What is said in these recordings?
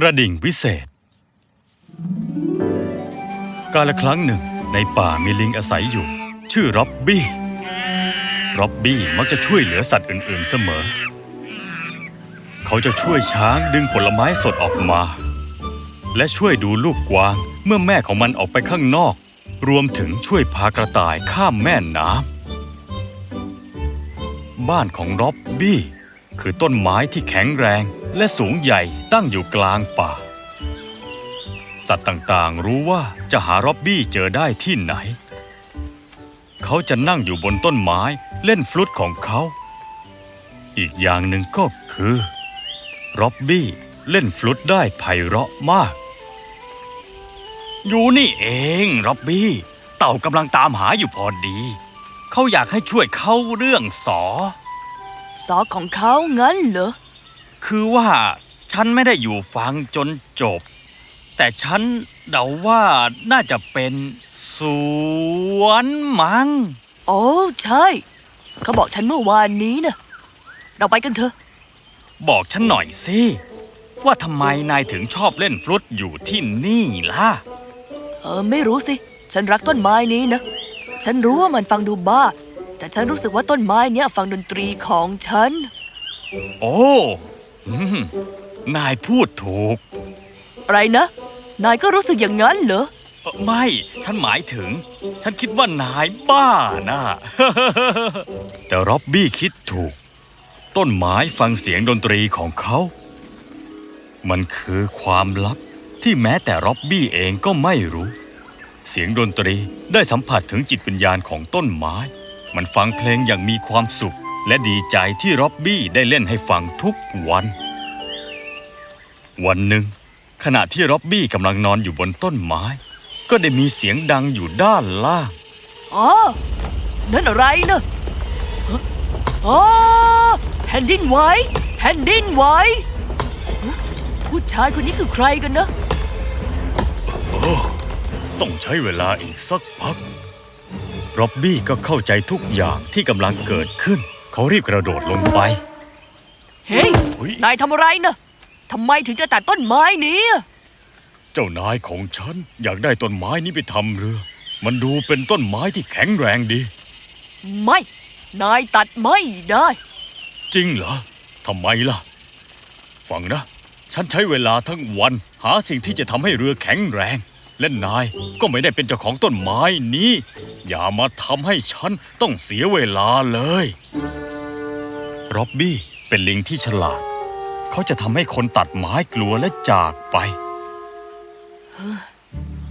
กระดิ่งวิเศษ กาลครั้งหนึ่งในป่ามีลิงอาศัยอยู่ ชื่อร็อบบี้ร็อบบี้มักจะช่วยเหลือสัตว์อื่นๆเสมอ เขาจะช่วยช้างดึงผลไม้สดออกมา และช่วยดูลูกกวางเมื่อแม่ของมันออกไปข้างนอก รวมถึงช่วยพากระต่ายข้ามแม่น้ำบ้านของร็อบบี้คือต้นไม้ที่แข็งแรง และสูงใหญ่ตั้งอยู่กลางป่า สัตว์ต่างๆรู้ว่าจะหาร็อบบี้เจอได้ที่ไหน เขาจะนั่งอยู่บนต้นไม้เล่นฟลุตของเขา อีกอย่างหนึ่งก็คือร็อบบี้เล่นฟลุตได้ไพเราะมาก อยู่นี่เองร็อบบี้ เต่ากำลังตามหาอยู่พอดี เขาอยากให้ช่วยเขาเรื่องสอ สอของเขางั้นเหรอ คือว่าฉันไม่ได้อยู่ฟังจนจบ แต่ฉันเดาว่าน่าจะเป็นสวนมัง โอ้ใช่ เขาบอกฉันเมื่อวานนี้นะเราไปกันเถอะ บอกฉันหน่อยสิว่าทำไมนายถึงชอบเล่นฟลุตอยู่ที่นี่ล่ะ เออไม่รู้สิ ฉันรักต้นไม้นี้นะ ฉันรู้ว่ามันฟังดูบ้า แต่ฉันรู้สึกว่าต้นไม้เนี้ยฟังดนตรีของฉัน โอ้อืม นายพูดถูก อะไรนะ นายก็รู้สึกอย่างนั้นเหรอเอ่อไม่ ฉันหมายถึง ฉันคิดว่านายบ้านะแต่ร็อบบี้คิดถูก ต้นไม้ฟังเสียงดนตรีของเขา มันคือความลับที่แม้แต่ร็อบบี้เองก็ไม่รู้ เสียงดนตรีได้สัมผัสถึงจิตวิญญาณของต้นไม้ มันฟังเพลงอย่างมีความสุข และดีใจที่ร็อบบี้ได้เล่นให้ฟังทุกวัน วันหนึ่ง ขณะที่ร็อบบี้กำลังนอนอยู่บนต้นไม้ ก็ได้มีเสียงดังอยู่ด้านล่างอ๋อนั่นอะไรนะฮะอ๋อแผ่นดินไหวแผ่นดินไหวฮะผู้ชายคนนี้คือใครกันนะต้องใช้เวลาอีกสักพักร็อบบี้ก็เข้าใจทุกอย่างที่กำลังเกิดขึ้น เขารีบกระโดดลงไปเฮ้ยเฮ้ย นายทำอะไรนะทำไมถึงจะตัดต้นไม้นี้อะเจ้านายของฉันอยากได้ต้นไม้นี้ไปทำเรือ มันดูเป็นต้นไม้ที่แข็งแรงดี ไม่ นายตัดไม่ได้ จริงเหรอทำไมล่ะ ฟังนะ ฉันใช้เวลาทั้งวัน หาสิ่งที่จะทำให้เรือแข็งแรง และนายก็ไม่ได้เป็นเจ้าของต้นไม้นี้ อย่ามาทำให้ฉันต้องเสียเวลาเลย ร็อบบี้เป็นลิงที่ฉลาด เขาจะทำให้คนตัดไม้กลัวและจากไป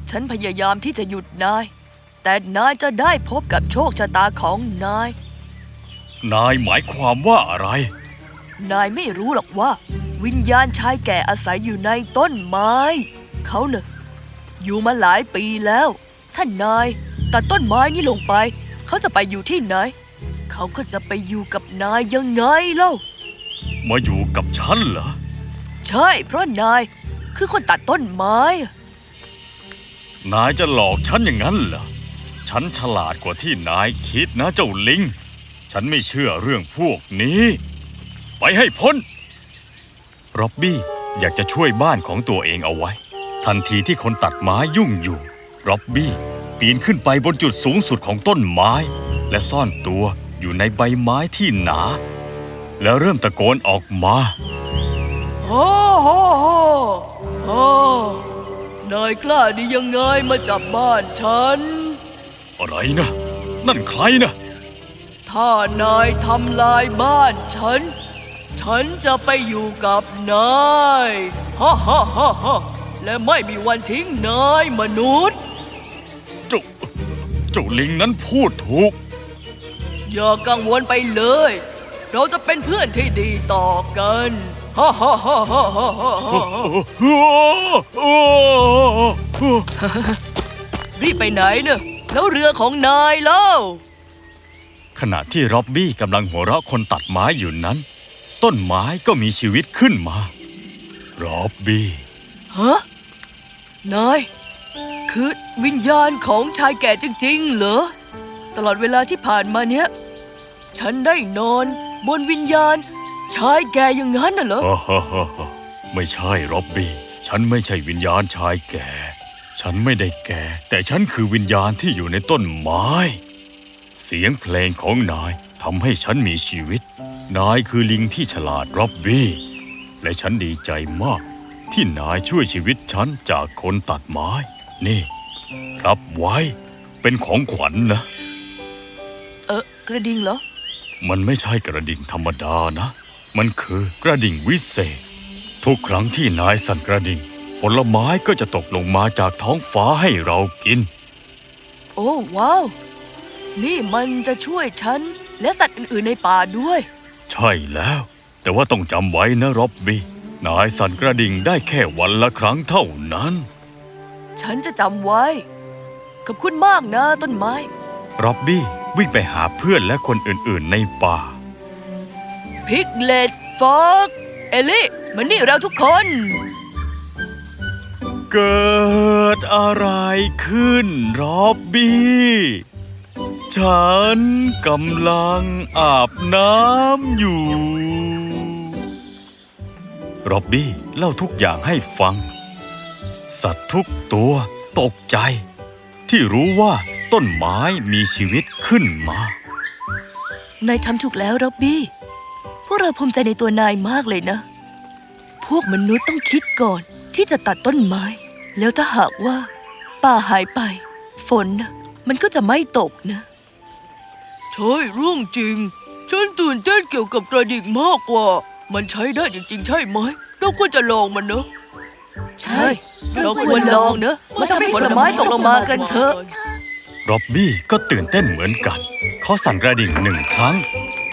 ฉันพยายามที่จะหยุดนาย แต่นายจะได้พบกับโชคชะตาของนาย นายหมายความว่าอะไร นายไม่รู้หรอกว่า วิญญาณชายแก่อาศัยอยู่ในต้นไม้ เขาเน่ะอยู่มาหลายปีแล้วถ้านายตัดต้นไม้นี้ลงไป เขาจะไปอยู่ที่ไหน เขาก็จะไปอยู่กับนายยังไงเล่า มาอยู่กับฉันเหรอ ใช่ เพราะนายคือคนตัดต้นไม้ นายจะหลอกฉันอย่างนั้นเหรอ ฉันฉลาดกว่าที่นายคิดนะเจ้าลิง ฉันไม่เชื่อเรื่องพวกนี้ ไปให้พ้นร็อบบี้อยากจะช่วยบ้านของตัวเองเอาไว้ ทันทีที่คนตัดไม้ยุ่งอยู่ร็อบบี้ปีนขึ้นไปบนจุดสูงสุดของต้นไม้ และซ่อนตัว อยู่ในใบไม้ที่หนา แล้วเริ่มตะโกนออกมาโอ้โหโหโอ้นายกล้าดียังไงมาจับบ้านฉัน อะไรนะ นั่นใครนะ ถ้านายทำลายบ้านฉัน ฉันจะไปอยู่กับนายฮ่าฮ่าฮ่าฮ่าและไม่มีวันทิ้งนายมนุษย์ เจ้าเจ้าลิงนั้นพูดถูก อย่ากังวลไปเลย เราจะเป็นเพื่อนที่ดีต่อกันฮ่าฮ่าฮ่าฮ่าฮ่าฮ่ารีบไปไหนเนอะแล้วเรือของนายเล่าขณะที่ร็อบบี้กำลังหัวเราะคนตัดไม้อยู่นั้น ต้นไม้ก็มีชีวิตขึ้นมาร็อบบี้ฮะนายคือวิญญาณของชายแก่จริงๆเหรอ ตลอดเวลาที่ผ่านมาเนี้ย ฉันได้นอน บนวิญญาณ ชายแก่อย่างนั้นน่ะเหรอ ฮ่าฮ่าฮ่าฮ่าไม่ใช่ร็อบบี้ ฉันไม่ใช่วิญญาณชายแก่ ฉันไม่ได้แก่ แต่ฉันคือวิญญาณที่อยู่ในต้นไม้ เสียงเพลงของนายทำให้ฉันมีชีวิต นายคือลิงที่ฉลาดร็อบบี้ และฉันดีใจมาก ที่นายช่วยชีวิตฉันจากคนตัดไม้ นี่ รับไว้ เป็นของขวัญนะ กระดิ่งเหรอ มันไม่ใช่กระดิ่งธรรมดานะ มันคือกระดิ่งวิเศษ ทุกครั้งที่นายสั่นกระดิ่ง ผลไม้ก็จะตกลงมาจากท้องฟ้าให้เรากิน โอ้ว้าว นี่มันจะช่วยฉัน และสัตว์อื่นๆในป่าด้วย ใช่แล้ว แต่ว่าต้องจำไว้นะร็อบบี้ นายสั่นกระดิ่งได้แค่วันละครั้งเท่านั้น ฉันจะจำไว้ ขอบคุณมากนะต้นไม้ร็อบบี้ วิ่งไปหาเพื่อนและคนอื่นๆในป่า พิกเลตฟอกเอลลี่มานี่เราทุกคน เกิดอะไรขึ้นร็อบบี้ ฉันกำลังอาบน้ำอยู่ร็อบบี้เล่าทุกอย่างให้ฟัง สัตว์ทุกตัวตกใจ ที่รู้ว่า ต้นไม้มีชีวิตขึ้นมานายทำถูกแล้วร็อบบี้ พวกเราภูมิใจในตัวนายมากเลยนะ พวกมนุษย์ต้องคิดก่อนที่จะตัดต้นไม้ แล้วถ้าหากว่า ป่าหายไป ฝนนะมันก็จะไม่ตกนะ ใช่เรื่องจริง ฉันตื่นเต้นเกี่ยวกับกระดิ่งมากกว่า มันใช้ได้จริงๆ ใช่ไหม เราควรจะลองมันเนอะใช่ เราควรลองเนอะมาทำให้ผลไม้ตกลงมากันเถอะ ร็อบบี้ก็ตื่นเต้นเหมือนกัน เขาสั่นกระดิ่งหนึ่งครั้ง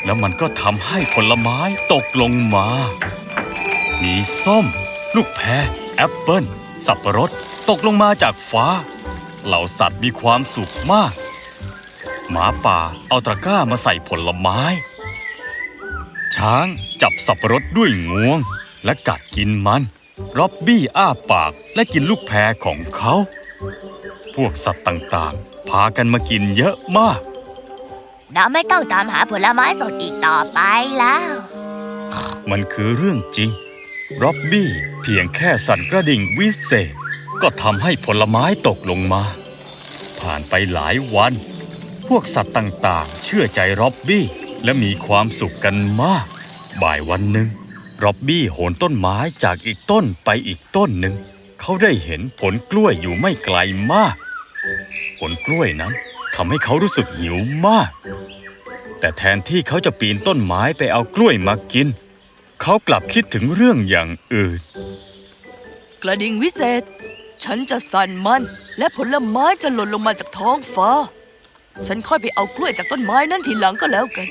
แล้วมันก็ทำให้ผลไม้ตกลงมา มีส้ม ลูกแพรแอปเปิลสับปะรดตกลงมาจากฟ้า เหล่าสัตว์มีความสุขมาก หมาป่าเอาตะกร้ามาใส่ผลไม้ ช้างจับสับปะรดด้วยงวง และกัดกินมันร็อบบี้อ้าปากและกินลูกแพรของเขา พวกสัตว์ต่างๆ พากันมากินเยอะมาก เราไม่ต้องตามหาผลไม้สดอีกต่อไปแล้ว มันคือเรื่องจริงร็อบบี้เพียงแค่สั่นกระดิ่งวิเศษ ก็ทำให้ผลไม้ตกลงมา ผ่านไปหลายวัน พวกสัตว์ต่างๆ เชื่อใจร็อบบี้และมีความสุขกันมาก บ่ายวันหนึ่งร็อบบี้โหนต้นไม้จากอีกต้นไปอีกต้นหนึ่ง เขาได้เห็นผลกล้วยอยู่ไม่ไกลมากผ ลกล้วยนั้นทำให้เขารู้สึกหิวมาก แต่แทนที่เขาจะปีนต้นไม้ไปเอากล้วยมากิน เขากลับคิดถึงเรื่องอย่างอื่น กระดิ่งวิเศษ ฉันจะสั่นมัน และผลไม้จะหล่นลงมาจากท้องฟ้า ฉันค่อยไปเอากล้วยจากต้นไม้นั่นทีหลังก็แล้วกัน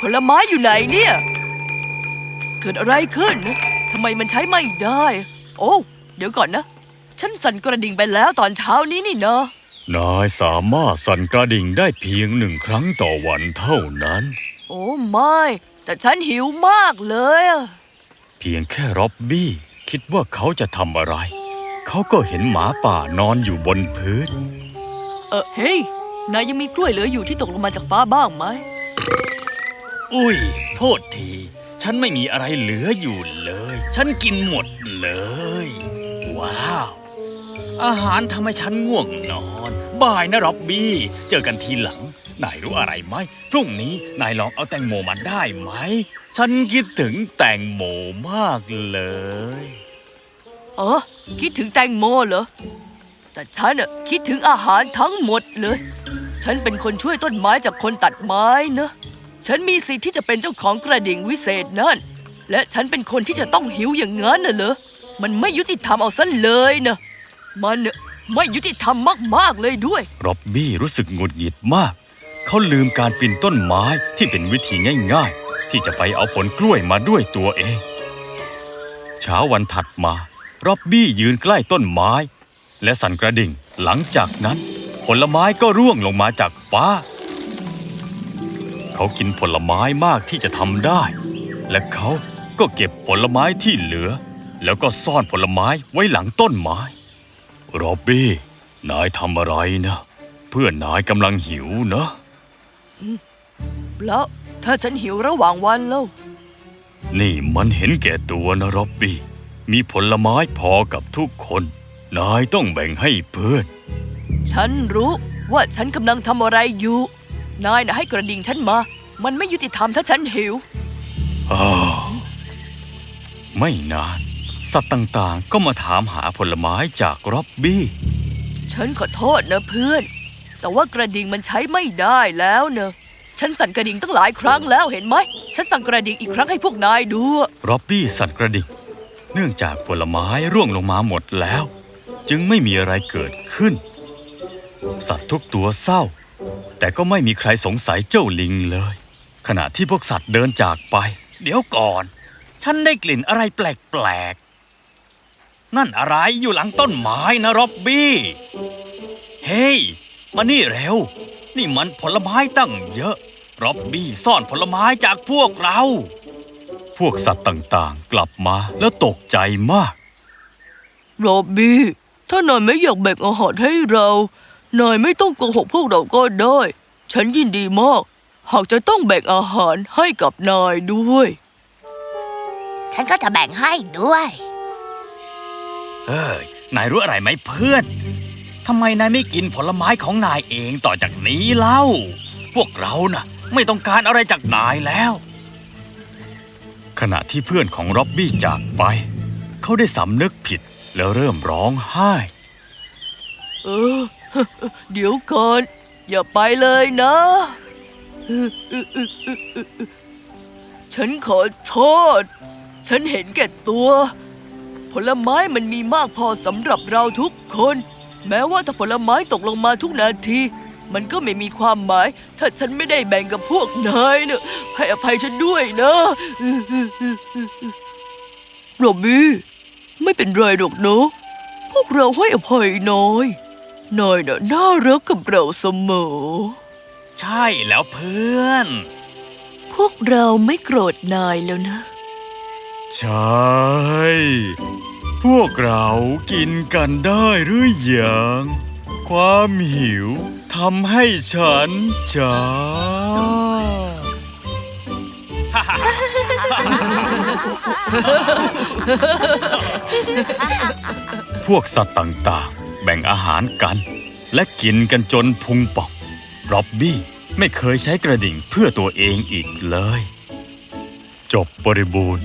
ผลไม้อยู่ไหนเนี่ย เกิดอะไรขึ้นนะทำไมมันใช้ไม่ได้ โอ้ เดี๋ยวก่อนนะ ฉันสั่นกระดิ่งไปแล้วตอนเช้านี้นี่นะนายสามารถสั่นกระดิ่งได้เพียงหนึ่งครั้งต่อวันเท่านั้น โอ้ไม่ แต่ฉันหิวมากเลยอะเพียงแค่ร็อบบี้ คิดว่าเขาจะทำอะไร เขาก็เห็นหมาป่านอนอยู่บนพื้น เออเฮ้ยนายยังมีกล้วยเหลืออยู่ที่ตกลงมาจากฟ้าบ้างไหม อุ้ย โทษที ฉันไม่มีอะไรเหลืออยู่เลย ฉันกินหมดเลย ว้าว อาหารทำให้ฉันง่วงนอนบายนะร็อบบี้ เจอกันทีหลัง นายรู้อะไรไหมพรุ่งนี้นายลองเอาแตงโมมาได้ไหม ฉันคิดถึงแตงโมมากเลยเออคิดถึงแตงโมเหรอ แต่ฉันน่ะคิดถึงอาหารทั้งหมดเลย ฉันเป็นคนช่วยต้นไม้จากคนตัดไม้นะ ฉันมีสิทธิ์ที่จะเป็นเจ้าของกระดิ่งวิเศษนั่น และฉันเป็นคนที่จะต้องหิวอย่างนั้นน่ะเหรอ มันไม่ยุติธรรมเอาซะเลยนะ มันน่ะไม่ยุติธรรมมาก ๆ เลยด้วยร็อบบี้รู้สึกหงุดหงิดมาก เขาลืมการปีนต้นไม้ที่เป็นวิธีง่าย ๆ ที่จะไปเอาผลกล้วยมาด้วยตัวเอง เช้าวันถัดมาร็อบบี้ยืนใกล้ต้นไม้ และสั่นกระดิ่งหลังจากนั้น ผลไม้ก็ร่วงลงมาจากฟ้า เขากินผลไม้มากที่จะทำได้ และเขาก็เก็บผลไม้ที่เหลือ แล้วก็ซ่อนผลไม้ไว้หลังต้นไม้ ร็อบบี้ นายทำอะไรนะ เพื่อนนายกำลังหิวนะแล้วถ้าฉันหิวระหว่างวันแล้วนี่มันเห็นแก่ตัวนะร็อบบี้ มีผลไม้พอกับทุกคน นายต้องแบ่งให้เพื่อน ฉันรู้ว่าฉันกำลังทำอะไรอยู่ นายนะให้กระดิ่งฉันมา มันไม่ยุติธรรมถ้าฉันหิว อ้าว ไม่นาน สัตว์ต่างๆ ก็มาถามหาผลไม้จากร็อบบี้ ฉันขอโทษนะเพื่อน แต่ว่ากระดิ่งมันใช้ไม่ได้แล้วเนอะฉันสั่นกระดิ่งตั้งหลายครั้งแล้วเห็นไหม ฉันสั่งกระดิ่งอีกครั้งให้พวกนายดูอะร็อบบี้สั่นกระดิ่ง เนื่องจากผลไม้ร่วงลงมาหมดแล้ว จึงไม่มีอะไรเกิดขึ้น สัตว์ทุกตัวเศร้า แต่ก็ไม่มีใครสงสัยเจ้าลิงเลย ขณะที่พวกสัตว์เดินจากไป เดี๋ยวก่อน ฉันได้กลิ่นอะไรแปลกๆ นั่นอะไรอยู่หลังต้นไม้นะร็อบบี้ เฮ้ย มานี่เร็ว นี่มันผลไม้ตั้งเยอะร็อบบี้ซ่อนผลไม้จากพวกเรา พวกสัตว์ต่างๆ กลับมาแล้วตกใจมากโรบบี้ ถ้านายไม่อยากแบ่งอาหารให้เรานายไม่ต้องโกหกพวกเราก็ได้ ฉันยินดีมาก หากจะต้องแบ่งอาหารให้กับนายด้วย ฉันก็จะแบ่งให้ด้วย เอ้ยนายรู้อะไรไหมเพื่อนทำไมนายไม่กินผลไม้ของนายเองต่อจากนี้เล่า พวกเราน่ะ ไม่ต้องการอะไรจากนายแล้ว ขณะที่เพื่อนของร็อบบี้จากไป เขาได้สำนึกผิดแล้วเริ่มร้องไห้ เออ เดี๋ยวก่อน อย่าไปเลยนะ ฉันขอโทษ ฉันเห็นแก่ตัว ผลไม้มันมีมากพอสำหรับเราทุกคน แม้ว่าถ้าผลไม้ตกลงมาทุกนาที มันก็ไม่มีความหมาย ถ้าฉันไม่ได้แบ่งกับพวกนายเนะให้อภัยฉันด้วยนะโรบบี้ไม่เป็นไรหรอกเนอะพวกเราให้อภัยน้อยนายน่ะน่ารักกับเราเสมอ ใช่แล้วเพื่อน พวกเราไม่โกรธนายแล้วนะ ใช่ พวกเรากินกันได้หรือยัง ความหิวทำให้ฉันช้าพวกสัตว์ต่างๆ แบ่งอาหารกัน และกินกันจนพุงป่องร็อบบี้ไม่เคยใช้กระดิ่งเพื่อตัวเองอีกเลย จบบริบูรณ์